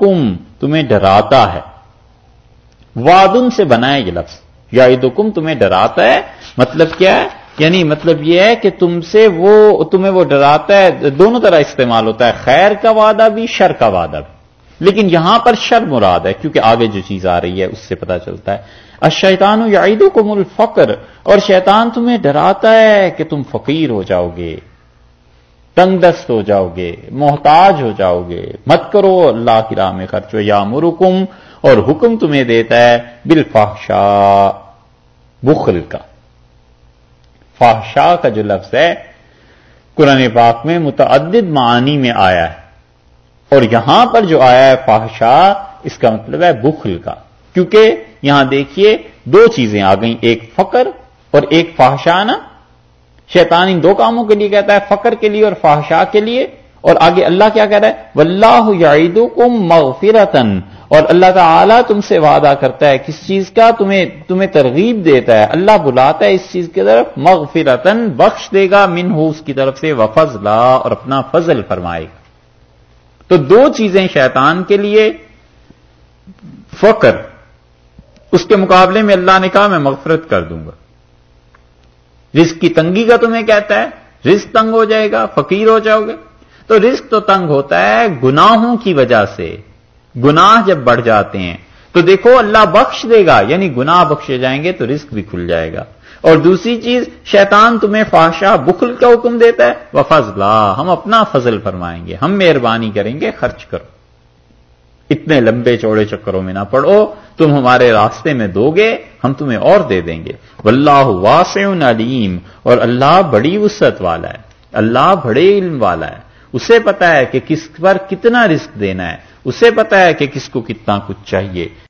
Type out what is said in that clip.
کم تمہیں ڈراتا ہے۔ وادن سے بنا ہے یہ لفظ۔ یا تمہیں ڈراتا ہے مطلب کیا ہے؟ یعنی مطلب یہ ہے کہ تم سے وہ، تمہیں وہ ڈراتا ہے، دونوں طرح استعمال ہوتا ہے۔ خیر کا وعدہ بھی، شر کا وعدہ بھی۔ لیکن یہاں پر شر مراد ہے، کیونکہ آگے جو چیز آ رہی ہے، اس سے پتا چلتا ہے۔ اشیتان یعیدو کو اور شیطان تمہیں ڈراتا ہے کہ تم فقیر ہو جاؤ گے۔ تنگ دست ہو جاؤ گے، محتاج ہو جاؤ گے۔ مت کرو اللہ کی راہ میں خرچ ہو یا مرکم اور حکم تمہیں دیتا ہے بالفحشا بخل کا۔ فحشا کا جو لفظ ہے، قرآن پاک میں متعدد معانی میں آیا ہے۔ اور یہاں پر جو آیا ہے فحشا اس کا مطلب ہے بخل کا۔ کیونکہ یہاں دیکھیے دو چیزیں آ گئیں، ایک فقر اور ایک فحشانہ۔ شیطان ان دو کاموں کے لیے کہتا ہے، فقر کے لیے اور فحشا کے لیے۔ اور آگے اللہ کیا کہہ رہا ہے؟ واللہ یعیدکم مغفرتن اور اللہ تعالی تم سے وعدہ کرتا ہے، کس چیز کا تمہیں تمہیں ترغیب دیتا ہے۔ اللہ بلاتا ہے اس چیز کی طرف مغفرتن بخش دے گا من ہو اس کی طرف سے وفضلا اور اپنا فضل فرمائے گا۔ تو دو چیزیں شیطان کے لیے، فقر۔ اس کے مقابلے میں اللہ نے کہا، میں مغفرت کر دوں گا۔ رزق کی تنگی کا تمہیں کہتا ہے، رزق تنگ ہو جائے گا، فقیر ہو جاؤ گے۔ تو رزق تو تنگ ہوتا ہے گناہوں کی وجہ سے۔ گناہ جب بڑھ جاتے ہیں، تو دیکھو اللہ بخش دے گا یعنی گناہ بخشے جائیں گے تو رزق بھی کھل جائے گا۔ اور دوسری چیز، شیطان تمہیں فاشا بخل کا حکم دیتا ہے۔ وہ فضلہ ہم اپنا فضل فرمائیں گے، ہم مہربانی کریں گے، خرچ کرو۔ اتنے لمبے چوڑے چکروں میں نہ پڑو۔ تم ہمارے راستے میں دو گے ہم تمہیں اور دے دیں گے۔ واللہ واسع علیم، اور اللہ بڑی وسط والا ہے۔ اللہ بڑے علم والا ہے۔ اسے پتا ہے کہ کس پر کتنا رزق دینا ہے۔ اسے پتا ہے کہ کس کو کتنا کچھ چاہیے۔